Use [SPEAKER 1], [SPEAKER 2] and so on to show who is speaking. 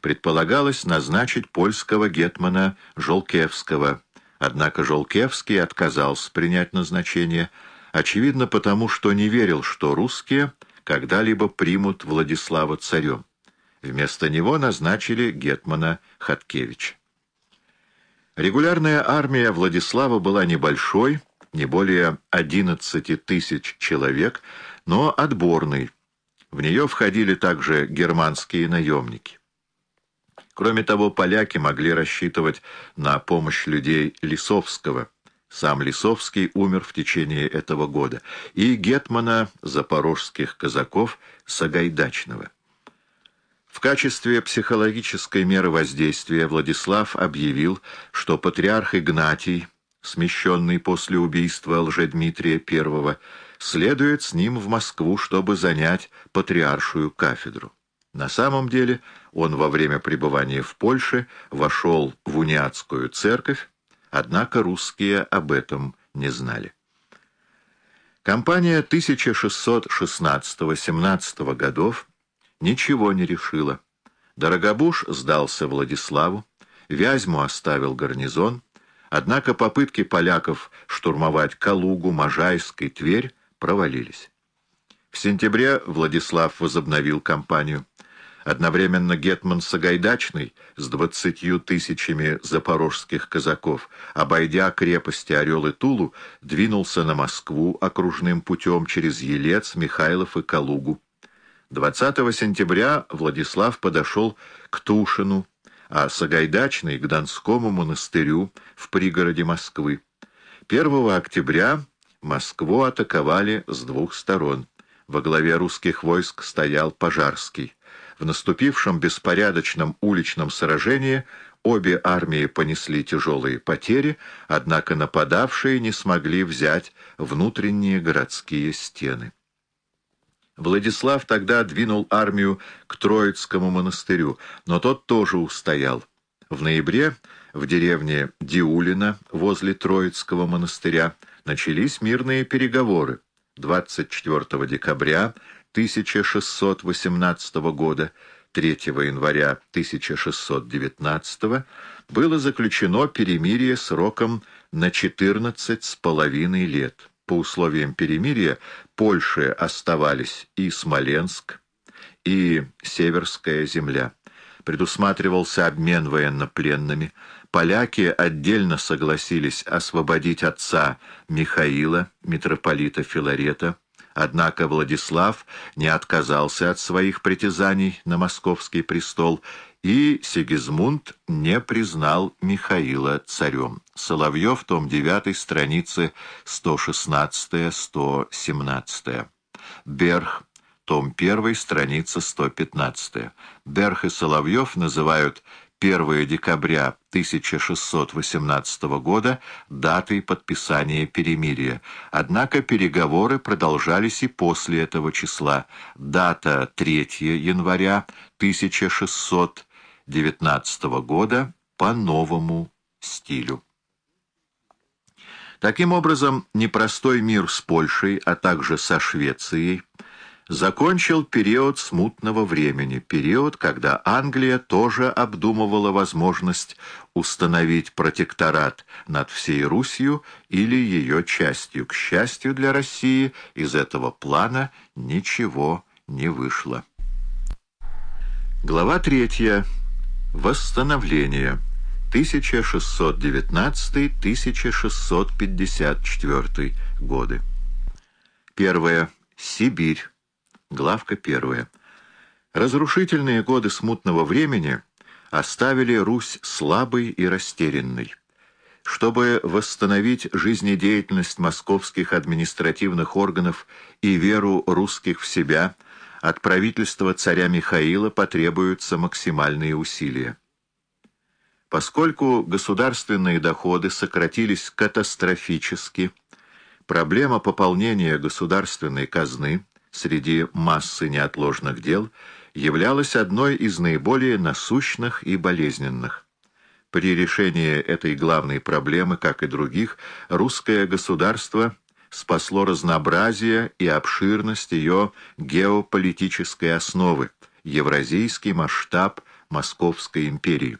[SPEAKER 1] предполагалось назначить польского гетмана Жолкевского. Однако Жолкевский отказался принять назначение, очевидно потому, что не верил, что русские когда-либо примут Владислава царем. Вместо него назначили гетмана Хаткевича. Регулярная армия Владислава была небольшой, не более 11 тысяч человек, но отборной. В нее входили также германские наемники. Кроме того, поляки могли рассчитывать на помощь людей Лисовского. Сам Лисовский умер в течение этого года. И гетмана запорожских казаков Сагайдачного. В качестве психологической меры воздействия Владислав объявил, что патриарх Игнатий, смещенный после убийства Лжедмитрия I, следует с ним в Москву, чтобы занять патриаршую кафедру. На самом деле он во время пребывания в Польше вошел в униатскую церковь, однако русские об этом не знали. Кампания 1616-17 годов ничего не решила. Дорогобуш сдался Владиславу, Вязьму оставил гарнизон, однако попытки поляков штурмовать Калугу, Можайск и Тверь провалились. В сентябре Владислав возобновил кампанию. Одновременно Гетман Сагайдачный с двадцатью тысячами запорожских казаков, обойдя крепости Орел и Тулу, двинулся на Москву окружным путем через Елец, Михайлов и Калугу. 20 сентября Владислав подошел к Тушину, а Сагайдачный — к Донскому монастырю в пригороде Москвы. 1 октября Москву атаковали с двух сторон. Во главе русских войск стоял Пожарский. В наступившем беспорядочном уличном сражении обе армии понесли тяжелые потери, однако нападавшие не смогли взять внутренние городские стены. Владислав тогда двинул армию к Троицкому монастырю, но тот тоже устоял. В ноябре в деревне Диулина возле Троицкого монастыря начались мирные переговоры. 24 декабря 1618 года 3 января 1619 было заключено перемирие сроком на 14 с половиной лет. По условиям перемирия Польше оставались и Смоленск, и Северская земля. Предусматривался обмен военнопленными. Поляки отдельно согласились освободить отца Михаила, митрополита Филарета, Однако Владислав не отказался от своих притязаний на московский престол и Сигизмунд не признал Михаила царем. Соловьев, том 9, страницы 116-117. Берх, том 1, страница 115. Берх и Соловьев называют 1 декабря 1618 года датой подписания перемирия. Однако переговоры продолжались и после этого числа. Дата 3 января 1618 19 года по новому стилю. Таким образом, непростой мир с Польшей, а также со Швецией, закончил период смутного времени, период, когда Англия тоже обдумывала возможность установить протекторат над всей Русью или ее частью. К счастью для России, из этого плана ничего не вышло. Глава третья. Восстановление. 1619-1654 годы. Первое. Сибирь. Главка первая. Разрушительные годы смутного времени оставили Русь слабой и растерянной. Чтобы восстановить жизнедеятельность московских административных органов и веру русских в себя – от правительства царя Михаила потребуются максимальные усилия. Поскольку государственные доходы сократились катастрофически, проблема пополнения государственной казны среди массы неотложных дел являлась одной из наиболее насущных и болезненных. При решении этой главной проблемы, как и других, русское государство – спасло разнообразие и обширность ее геополитической основы, евразийский масштаб Московской империи.